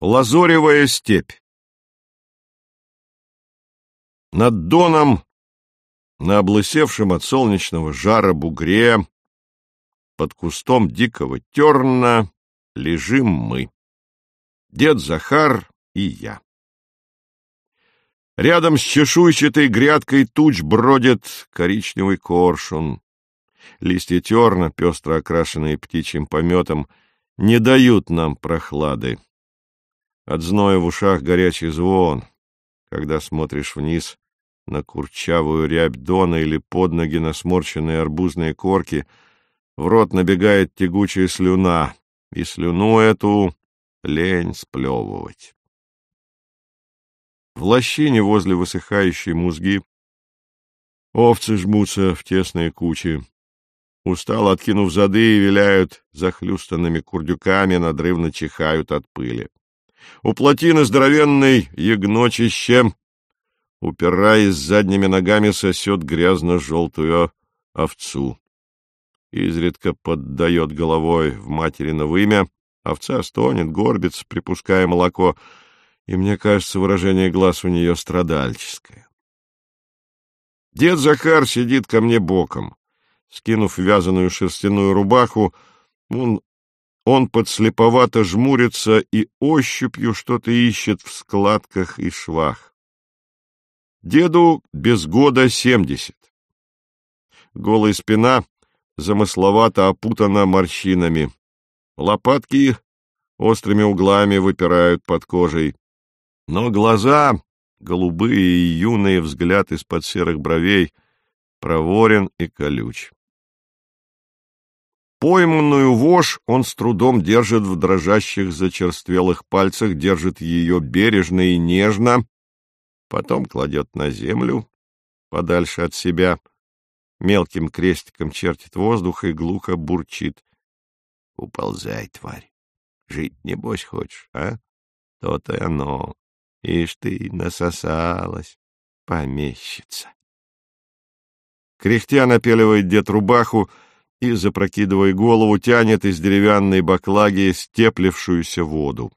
Лазоревая степь Над доном, на облысевшем от солнечного жара бугре, под кустом дикого терна, лежим мы. Дед Захар и я. Рядом с чешуйчатой грядкой туч бродит коричневый коршун. Листья терна, пестро окрашенные птичьим пометом, не дают нам прохлады. От зноя в ушах горячий звон, когда смотришь вниз на курчавую рябь дона или под ноги на сморщенные арбузные корки, в рот набегает тягучая слюна, и слюну эту лень сплевывать. В лощине возле высыхающей музги овцы жмутся в тесные кучи. Устало откинув зады, и виляют захлюстанными курдюками, надрывно чихают от пыли. У плотины здоровенной ягночище, упираясь задними ногами, сосет грязно-желтую овцу. Изредка поддает головой в материно вымя, овца стонет, горбится, припуская молоко, и, мне кажется, выражение глаз у нее страдальческое. Дед Захар сидит ко мне боком. Скинув вязаную шерстяную рубаху, он он подслеповато жмурится и ощупью что-то ищет в складках и швах. Деду без года семьдесят. Голая спина замысловато опутана морщинами. Лопатки острыми углами выпирают под кожей. Но глаза, голубые и юные, взгляд из-под серых бровей, проворен и колюч. Пойманную вошь он с трудом держит в дрожащих зачерствелых пальцах, держит ее бережно и нежно, потом кладет на землю, подальше от себя, мелким крестиком чертит воздух и глухо бурчит. — Уползай, тварь. Жить, небось, хочешь, а? То-то и оно. Ишь ты, насосалась, помещица. Кряхтя напеливает дед рубаху, — и, запрокидывая голову, тянет из деревянной баклаги степлившуюся воду.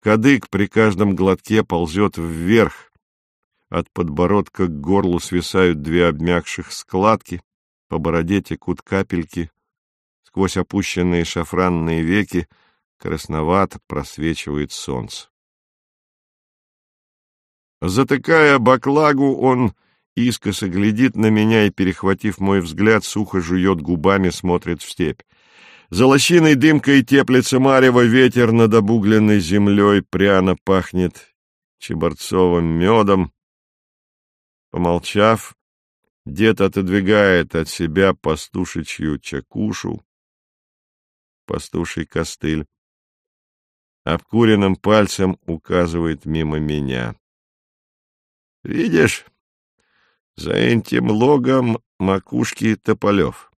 Кадык при каждом глотке ползет вверх. От подбородка к горлу свисают две обмякших складки, по бороде текут капельки, сквозь опущенные шафранные веки красновато просвечивает солнце. Затыкая баклагу, он искоса глядит на меня и, перехватив мой взгляд, сухо жует губами, смотрит в степь. За лощиной дымкой теплится марево, ветер над обугленной землей пряно пахнет чеборцовым медом. Помолчав, дед отодвигает от себя пастушечью чакушу, пастуший костыль. Обкуренным пальцем указывает мимо меня. — Видишь, за этим логом макушки тополев.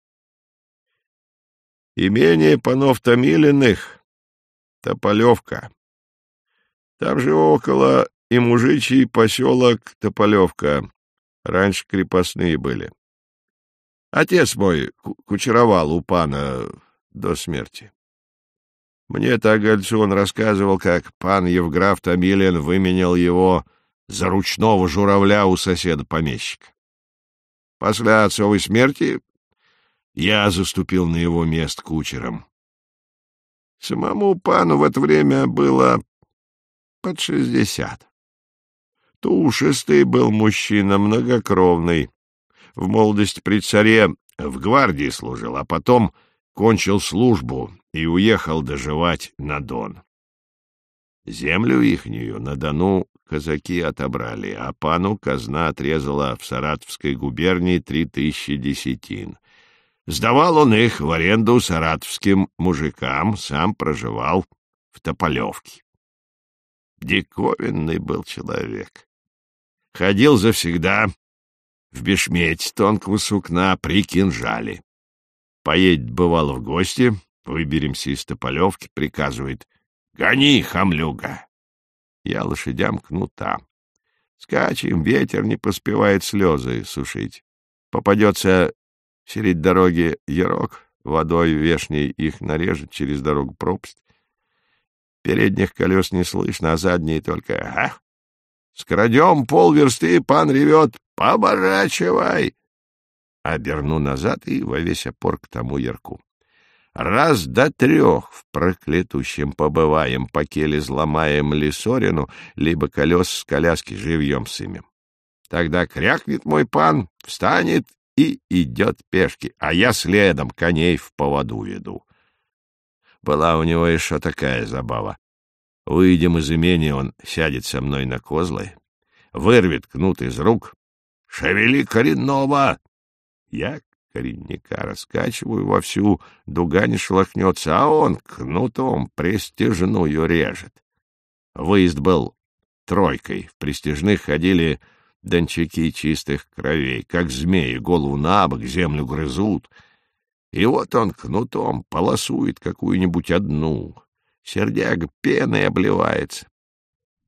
Имение панов Томилиных — Тополевка. Там же около и мужичий поселок Тополевка. Раньше крепостные были. Отец мой кучеровал у пана до смерти. Мне так он рассказывал, как пан Евграф Томилин выменял его за ручного журавля у соседа-помещика. После отцовой смерти я заступил на его место кучером. Самому пану в это время было под шестьдесят. Тушистый был мужчина, многокровный. В молодости при царе в гвардии служил, а потом кончил службу и уехал доживать на Дон. Землю ихнюю на Дону казаки отобрали, а пану казна отрезала в Саратовской губернии три тысячи десятин. Сдавал он их в аренду саратовским мужикам, сам проживал в Тополевке. Диковинный был человек. Ходил завсегда в бешмете тонкого сукна при кинжале. Поедет, бывало, в гости, выберемся из Тополевки, приказывает «Гони, хамлюга!» Я лошадям кнута. Скачем, ветер не поспевает слезы сушить. Попадется средь дороги ярок, водой вешней их нарежет через дорогу пропасть. Передних колес не слышно, а задние только «ага». Скрадем полверсты, пан ревет «Поворачивай!» Оберну назад и во весь опор к тому ярку. Раз до трех в проклятущем побываем, покеле зломаем лесорину, либо колес с коляски живьем сымем. Тогда крякнет мой пан, встанет и идет пешки, а я следом коней в поводу веду. Была у него еще такая забава. Выйдем из имения, он сядет со мной на козлы, вырвет кнут из рук. «Шевели коренного!» Я коренника раскачиваю вовсю, дуга не шелохнется, а он кнутом престижную режет. Выезд был тройкой, в престижных ходили дончаки чистых кровей, как змеи, голову на бок, землю грызут. И вот он кнутом полосует какую-нибудь одну, сердяга пеной обливается.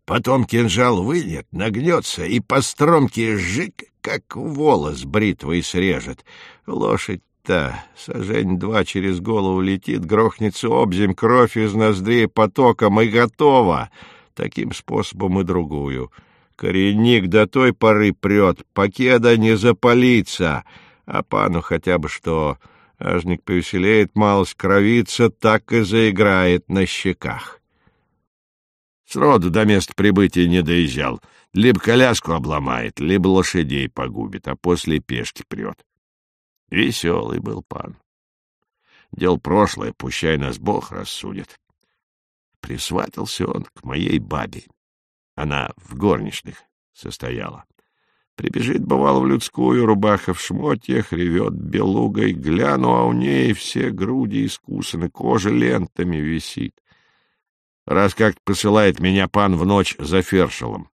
Потом кинжал вынет, нагнется и по стромке жик, как волос бритвой срежет. Лошадь-то сажень два через голову летит, грохнется обзем, кровь из ноздрей потоком и готово. Таким способом и другую. Коренник до той поры прет, покеда не запалится, а пану хотя бы что... Ажник повеселеет, малость кровится, так и заиграет на щеках. Сроду до места прибытия не доезжал. Либо коляску обломает, либо лошадей погубит, а после пешки прет. Веселый был пан. Дел прошлое, пущай нас Бог рассудит. Присватился он к моей бабе. Она в горничных состояла. Прибежит, бывало, в людскую, рубаха в шмотьях, ревет белугой, гляну, а у ней все груди искусаны, кожа лентами висит. Раз как посылает меня пан в ночь за фершелом.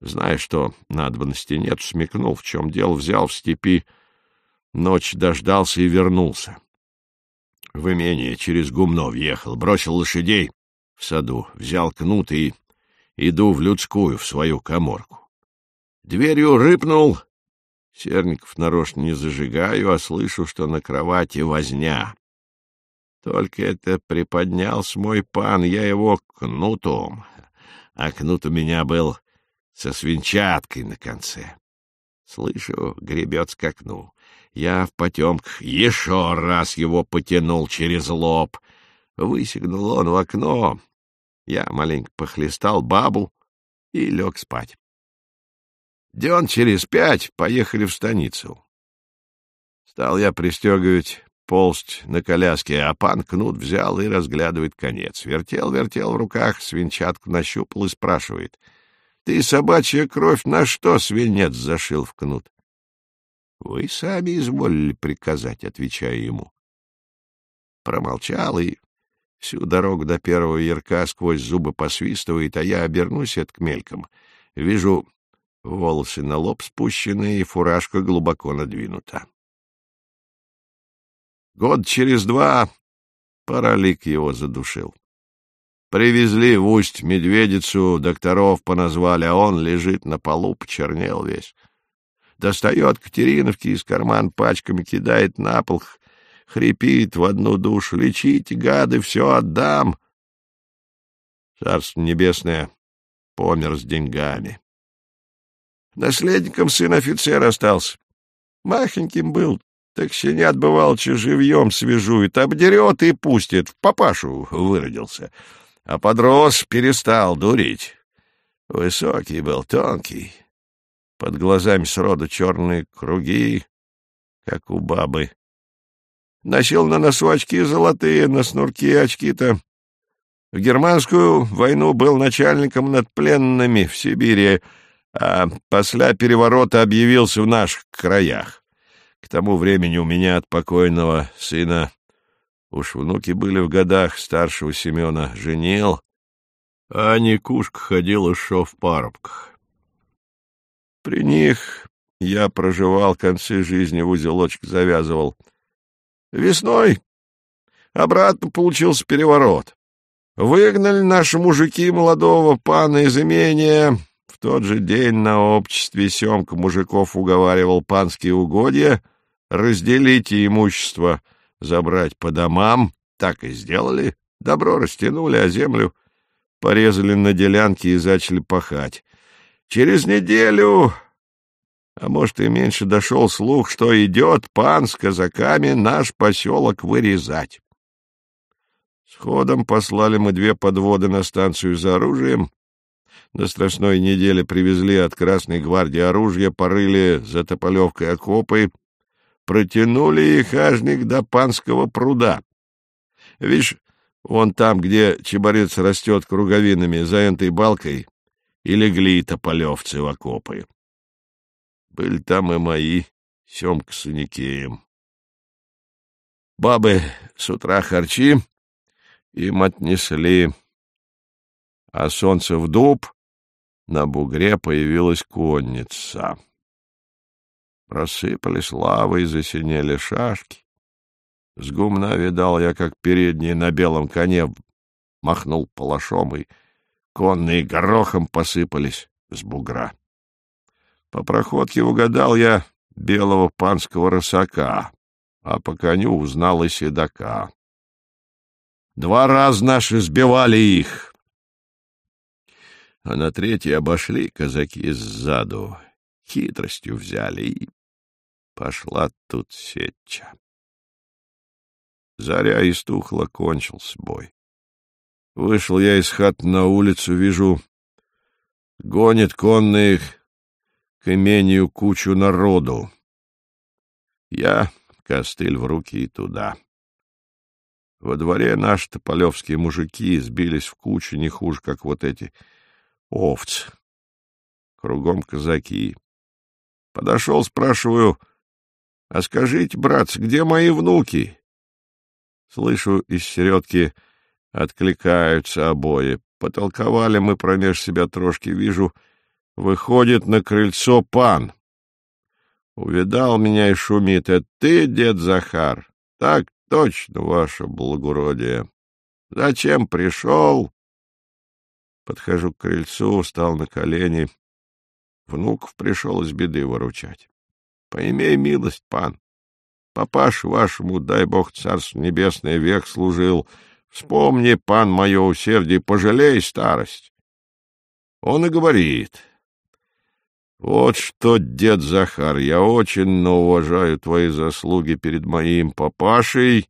Зная, что надобности нет, смекнул, в чем дело, взял в степи, ночь дождался и вернулся. В имение через гумно въехал, бросил лошадей в саду, взял кнут и иду в людскую, в свою коморку. Дверью рыпнул. Серников нарочно не зажигаю, а слышу, что на кровати возня. Только это приподнялся мой пан, я его кнутом, а кнут у меня был со свинчаткой на конце. Слышу, гребет к. Я в потемках еще раз его потянул через лоб. Высигнул он в окно. Я маленько похлестал бабу и лег спать. Дён через пять поехали в станицу. Стал я пристегивать ползть на коляске, а пан кнут взял и разглядывает конец. Вертел-вертел в руках, свинчатку нащупал и спрашивает. — Ты, собачья кровь, на что свинец зашил в кнут? — Вы сами изволили приказать, — отвечаю ему. Промолчал и всю дорогу до первого ярка сквозь зубы посвистывает, а я обернусь от к мельком. Вижу, волосы на лоб спущены и фуражка глубоко надвинута. Год через два паралик его задушил. Привезли в усть медведицу, докторов поназвали, а он лежит на полу, почернел весь. Достает Катериновки из карман пачками, кидает на пол, хрипит в одну душу. «Лечите, гады, все отдам!» Царство небесное помер с деньгами. Наследником сын офицер остался. Махеньким был, так щенят бывалча живьем свяжует, обдерет и пустит, в папашу выродился. А подрос, перестал дурить. Высокий был, тонкий. Под глазами сроду черные круги, как у бабы. Носил на носу очки золотые, на снурке очки-то. В германскую войну был начальником над пленными в Сибири, а после переворота объявился в наших краях. К тому времени у меня от покойного сына уж внуки были в годах, старшего Семена женил, а Никушка ходил еще в парубках. При них я проживал концы жизни, в узелочек завязывал. Весной обратно получился переворот. Выгнали наши мужики молодого пана из имения, в тот же день на обществе Семка мужиков уговаривал панские угодья разделить имущество, забрать по домам. Так и сделали. Добро растянули, а землю порезали на делянки и зачали пахать. Через неделю, а может и меньше, дошел слух, что идет пан с казаками наш поселок вырезать. Сходом послали мы две подводы на станцию за оружием. На страстной неделе привезли от Красной гвардии оружие, порыли за Тополевкой окопы, протянули их ажник до Панского пруда. Видишь, вон там, где чеборец растет круговинами за этой балкой, и легли тополевцы в окопы. Были там и мои, Семка с Аникеем. Бабы с утра харчи им отнесли, а солнце в дуб на бугре появилась конница. Просыпались лавы и засинели шашки. С гумна видал я, как передние на белом коне махнул палашом, и конные горохом посыпались с бугра. По проходке угадал я белого панского рысака, а по коню узнал и седока. Два раза наши сбивали их, а на третий обошли казаки сзаду, хитростью взяли, и пошла тут сетча. Заря истухла, кончился бой. Вышел я из хат на улицу, вижу, гонит конных к имению кучу народу. Я костыль в руки и туда. Во дворе наши тополевские мужики сбились в кучу не хуже, как вот эти овцы. Кругом казаки. Подошел, спрашиваю, а скажите, братцы, где мои внуки? Слышу, из середки откликаются обои. Потолковали мы промеж себя трошки, вижу, выходит на крыльцо пан. Увидал меня и шумит. Это ты, дед Захар? Так точно, ваше благородие. Зачем пришел? Подхожу к крыльцу, встал на колени. Внуков пришел из беды выручать. Поимей милость, пан. Папашу вашему, дай бог царство небесное, век служил. Вспомни, пан, мое усердие, пожалей старость. Он и говорит. Вот что, дед Захар, я очень уважаю твои заслуги перед моим папашей,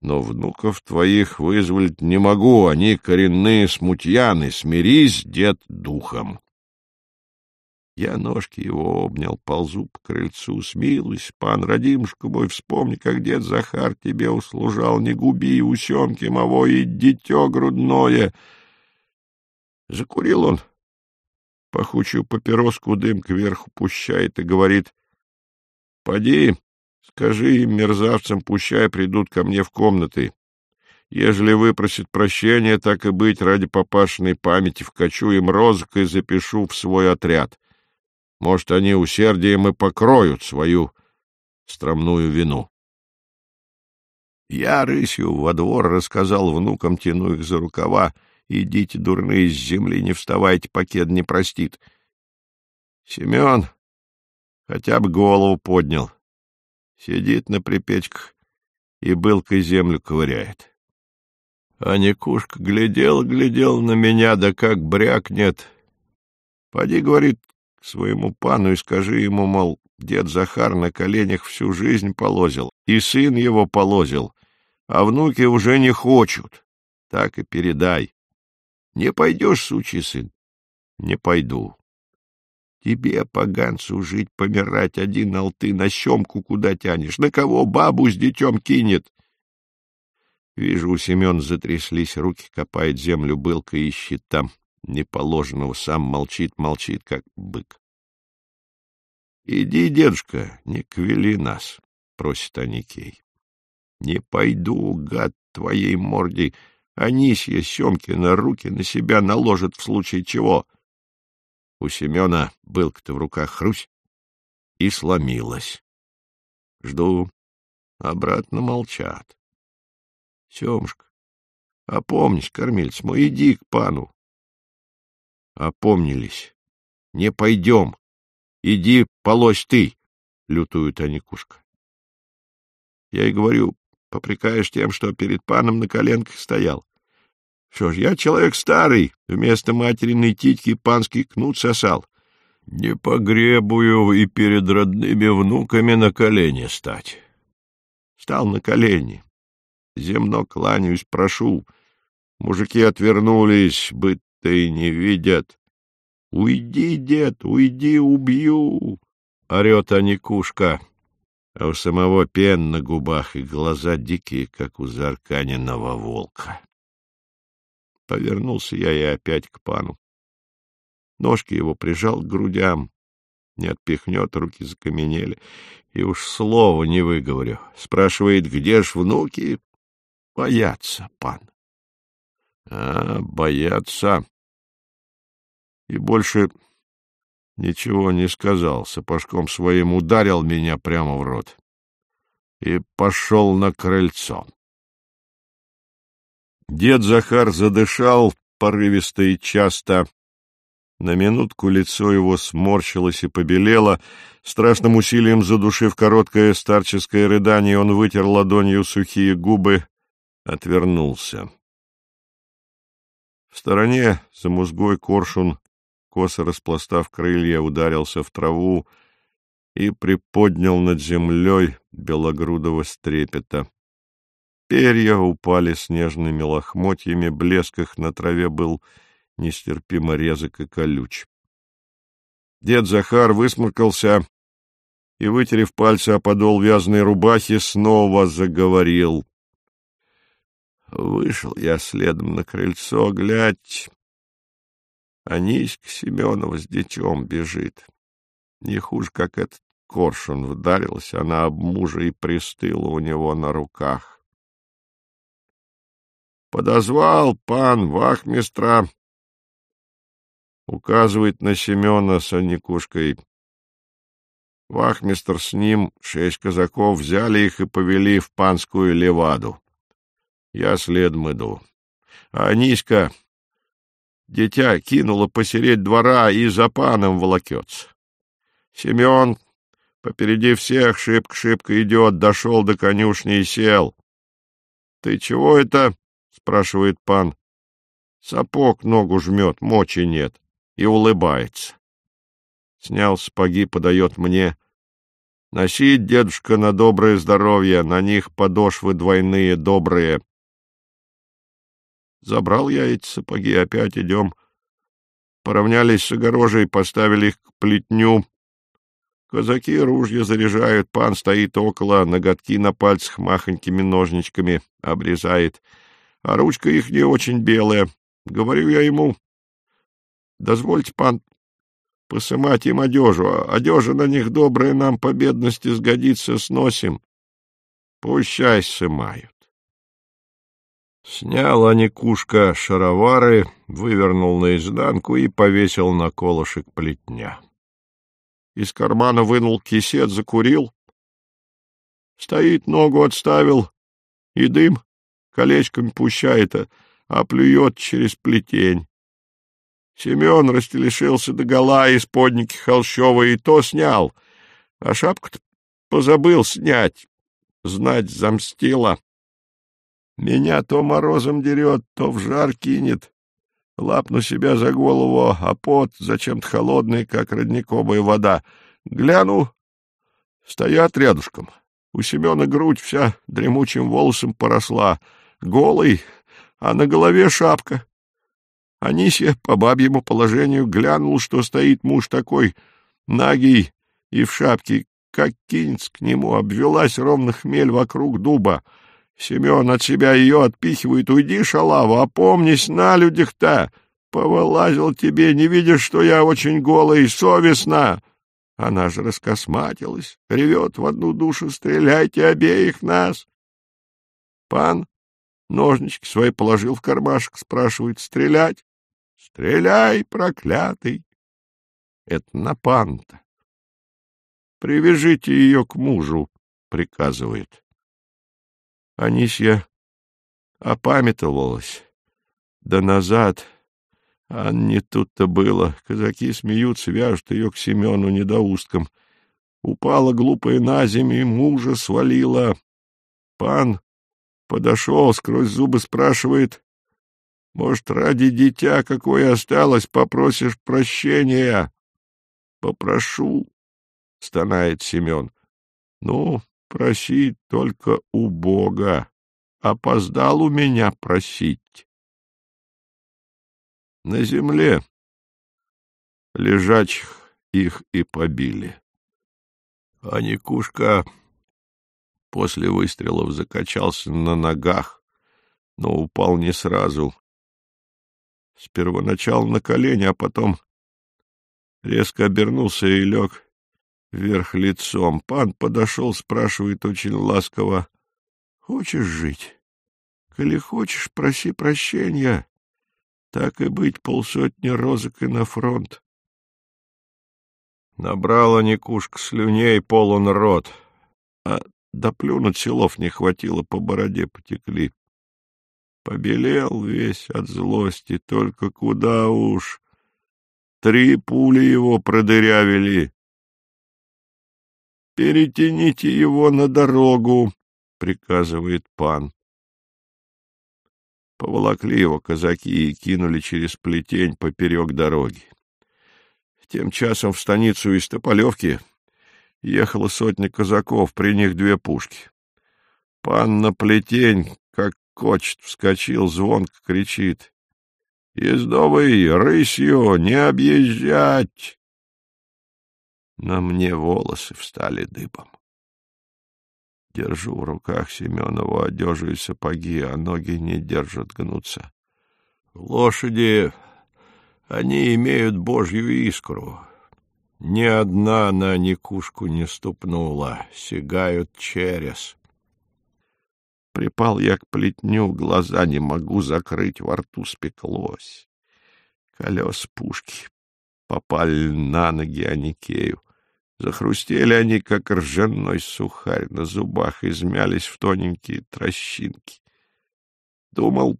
но внуков твоих вызволить не могу, они коренные смутьяны, смирись, дед, духом. Я ножки его обнял, ползу по крыльцу, смилуйся, пан, родимушка мой, вспомни, как дед Захар тебе услужал, не губи у Семки моего и дитё грудное. Закурил он, пахучую папироску дым кверху пущает и говорит, — Поди, Скажи им, мерзавцам, пущай придут ко мне в комнаты. Ежели выпросит прощения, так и быть, ради папашиной памяти вкачу им розок и запишу в свой отряд. Может, они усердием и покроют свою стромную вину. Я рысью во двор рассказал внукам, тяну их за рукава, идите, дурные, с земли не вставайте, покед не простит. Семен хотя бы голову поднял. Сидит на припечках и былкой землю ковыряет. А Никушка глядел, глядел на меня, да как брякнет. Поди, говорит, своему пану и скажи ему, мол, дед Захар на коленях всю жизнь полозил, и сын его полозил, а внуки уже не хочут. Так и передай. Не пойдешь, сучий сын? Не пойду. Тебе, поганцу, жить, помирать один, ал ты на щемку куда тянешь? На кого бабу с детем кинет? Вижу, у Семен затряслись руки, копает землю былка, ищет там неположенного, сам молчит, молчит, как бык. — Иди, дедушка, не квели нас, — просит Аникей. — Не пойду, гад, твоей морде, Анисья Семкина руки на себя наложит в случае чего. — у Семена былка-то в руках хрусь и сломилась. Жду. Обратно молчат. Семушка, опомнись, кормильц мой, иди к пану. Опомнились. Не пойдем. Иди, полось ты, лютует Аникушка. Я и говорю, попрекаешь тем, что перед паном на коленках стоял. Что ж, я человек старый, вместо материной титьки панский кнут сосал. Не погребую и перед родными внуками на колени стать. Стал на колени. Земно кланяюсь, прошу. Мужики отвернулись, и не видят. «Уйди, дед, уйди, убью!» — орет Аникушка, а у самого пен на губах и глаза дикие, как у зарканенного волка. Повернулся я и опять к пану. Ножки его прижал к грудям, не отпихнет, руки закаменели, и уж слова не выговорю. Спрашивает, где ж внуки? Боятся, пан. А, боятся и больше ничего не сказал, сапожком своим ударил меня прямо в рот и пошел на крыльцо. Дед Захар задышал порывисто и часто. На минутку лицо его сморщилось и побелело. Страшным усилием задушив короткое старческое рыдание, он вытер ладонью сухие губы, отвернулся. В стороне за музгой коршун косо распластав крылья, ударился в траву и приподнял над землей белогрудого стрепета. Перья упали снежными лохмотьями, блеск их на траве был нестерпимо резок и колюч. Дед Захар высморкался и, вытерев пальцы о подол вязаной рубахи, снова заговорил. Вышел я следом на крыльцо, глядь, Аниська Семенова с детем бежит. Не хуже, как этот коршун вдарилась, она об мужа и пристыла у него на руках. Подозвал пан вахмистра, указывает на Семена с Аникушкой. Вахмистр с ним, шесть казаков, взяли их и повели в панскую леваду. Я следом иду. А Аниська Дитя кинуло посереть двора и за паном волокется. Семен попереди всех шибко-шибко идет, дошел до конюшни и сел. — Ты чего это? — спрашивает пан. Сапог ногу жмет, мочи нет, и улыбается. Снял сапоги, подает мне. Носить, дедушка, на доброе здоровье, на них подошвы двойные, добрые. Забрал я эти сапоги, опять идем. Поравнялись с огорожей, поставили их к плетню. Казаки ружья заряжают, пан стоит около, ноготки на пальцах махонькими ножничками обрезает, а ручка их не очень белая. Говорю я ему, дозвольте, пан, посымать им одежу, а одежа на них добрая нам по бедности сгодится, сносим. Пущай сымают. Снял Аникушка шаровары, вывернул наизнанку и повесил на колышек плетня. Из кармана вынул кисет, закурил. Стоит, ногу отставил, и дым колечками пущает, а плюет через плетень. Семен растелешился до гола из подники холщовой, и то снял, а шапку-то позабыл снять. Знать замстила. Меня то морозом дерет, то в жар кинет. Лапну себя за голову, а пот зачем-то холодный, как родниковая вода. Гляну, стоят рядышком. У Семена грудь вся дремучим волосом поросла, голый, а на голове шапка. Анисия по бабьему положению глянул, что стоит муж такой, нагий и в шапке, как кинется к нему, обвелась ровно хмель вокруг дуба — Семен от себя ее отпихивает. Уйди, шалава, опомнись на людях-то. Повылазил тебе, не видишь, что я очень голая и совестна. Она же раскосматилась, ревет в одну душу, стреляйте обеих нас. Пан ножнички свои положил в кармашек, спрашивает, стрелять? Стреляй, проклятый. Это на пан-то. Привяжите ее к мужу, приказывает. Анисья опамятовалась. Да назад, а не тут-то было. Казаки смеются, вяжут ее к Семену недоусткам. Упала глупая на землю, мужа свалила. Пан подошел, сквозь зубы спрашивает, Может, ради дитя, какое осталось, попросишь прощения? — Попрошу, — стонает Семен. — Ну, проси только у Бога. Опоздал у меня просить. На земле лежачих их и побили. А Никушка после выстрелов закачался на ногах, но упал не сразу. С первоначала на колени, а потом резко обернулся и лег вверх лицом. Пан подошел, спрашивает очень ласково. — Хочешь жить? Коли хочешь, проси прощения. Так и быть, полсотни розок и на фронт. Набрала Никушка слюней полон рот, а доплюнуть силов не хватило, по бороде потекли. Побелел весь от злости, только куда уж. Три пули его продырявили. «Перетяните его на дорогу», — приказывает пан. Поволокли его казаки и кинули через плетень поперек дороги. Тем часом в станицу из Тополевки ехала сотня казаков, при них две пушки. Пан на плетень, как кочет, вскочил, звонко кричит. «Ездовый, рысью, не объезжать!» На мне волосы встали дыбом. Держу в руках Семенову одежу и сапоги, а ноги не держат гнуться. Лошади, они имеют божью искру. Ни одна на никушку не ступнула, сигают через. Припал я к плетню, глаза не могу закрыть, во рту спеклось. Колес пушки попали на ноги Аникею. Захрустели они, как ржаной сухарь, на зубах измялись в тоненькие трощинки. Думал,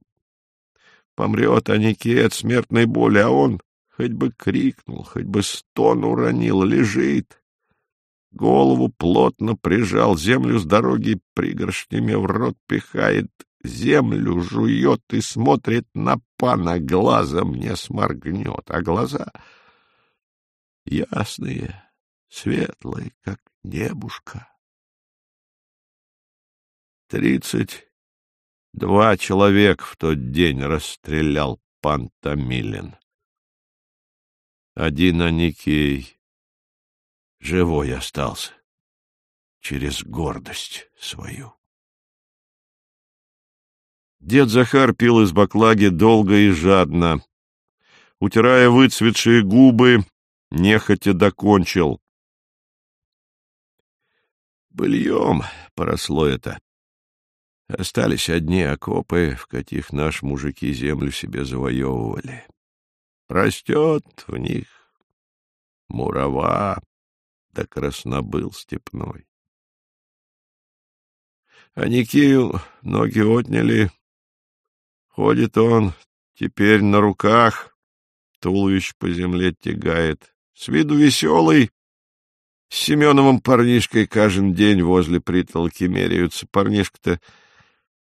помрет Аникей от смертной боли, а он хоть бы крикнул, хоть бы стон уронил, лежит. Голову плотно прижал, землю с дороги пригоршнями в рот пихает, землю жует и смотрит на пана, глазом не сморгнет, а глаза ясные, светлые, как небушка. Тридцать два человека в тот день расстрелял пан Томилин. Один Аникей живой остался через гордость свою. Дед Захар пил из баклаги долго и жадно. Утирая выцветшие губы, нехотя докончил. Быльем поросло это. Остались одни окопы, в каких наши мужики землю себе завоевывали. Растет в них мурава, да краснобыл степной. А Никею ноги отняли. Ходит он теперь на руках, туловище по земле тягает. С виду веселый, с Семеновым парнишкой каждый день возле притолки меряются. Парнишка-то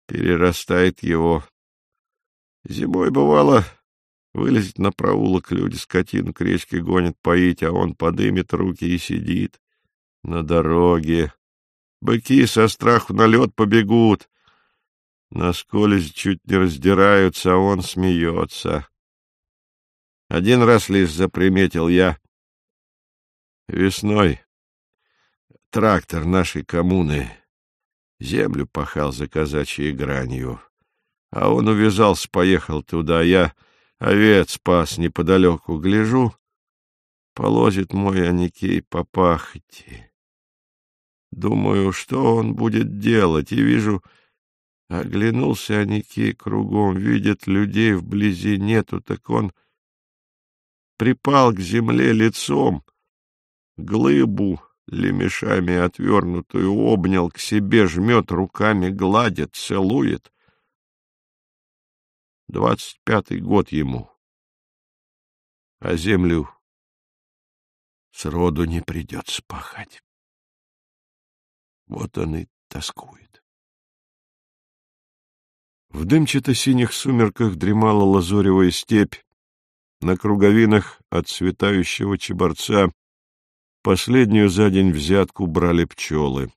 перерастает его. Зимой, бывало, вылезет на проулок, люди скотину к речке гонят поить, а он подымет руки и сидит на дороге. Быки со страху на лед побегут. На сколезе чуть не раздираются, а он смеется. Один раз лишь заприметил я весной трактор нашей коммуны землю пахал за казачьей гранью. А он увязался, поехал туда. Я овец спас неподалеку. Гляжу, полозит мой Аникей по пахоте. Думаю, что он будет делать, и вижу... Оглянулся Аникей кругом, видит, людей вблизи нету, так он припал к земле лицом, глыбу лемешами отвернутую, обнял к себе, жмет руками, гладит, целует. Двадцать пятый год ему, а землю сроду не придется пахать. Вот он и тоскует. В дымчато-синих сумерках дремала лазоревая степь, на круговинах от цветающего чеборца последнюю за день взятку брали пчелы.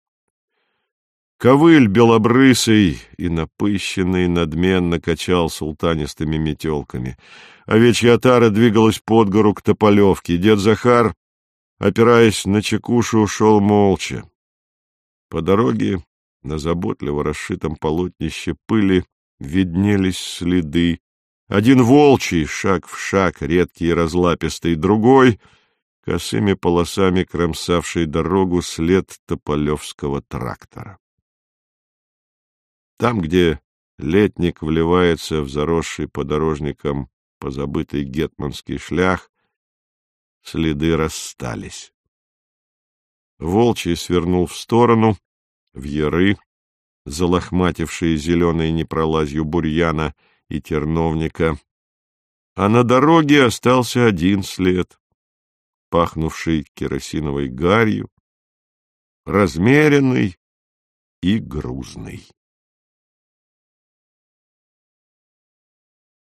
Ковыль белобрысый и напыщенный надменно качал султанистыми метелками. Овечья отара двигалась под гору к Тополевке. Дед Захар, опираясь на чекушу, шел молча. По дороге на заботливо расшитом полотнище пыли виднелись следы. Один волчий, шаг в шаг, редкий и разлапистый, другой — косыми полосами кромсавший дорогу след тополевского трактора. Там, где летник вливается в заросший подорожником позабытый гетманский шлях, следы расстались. Волчий свернул в сторону, в яры, залохматившие зеленой непролазью бурьяна и терновника, а на дороге остался один след, пахнувший керосиновой гарью, размеренный и грузный.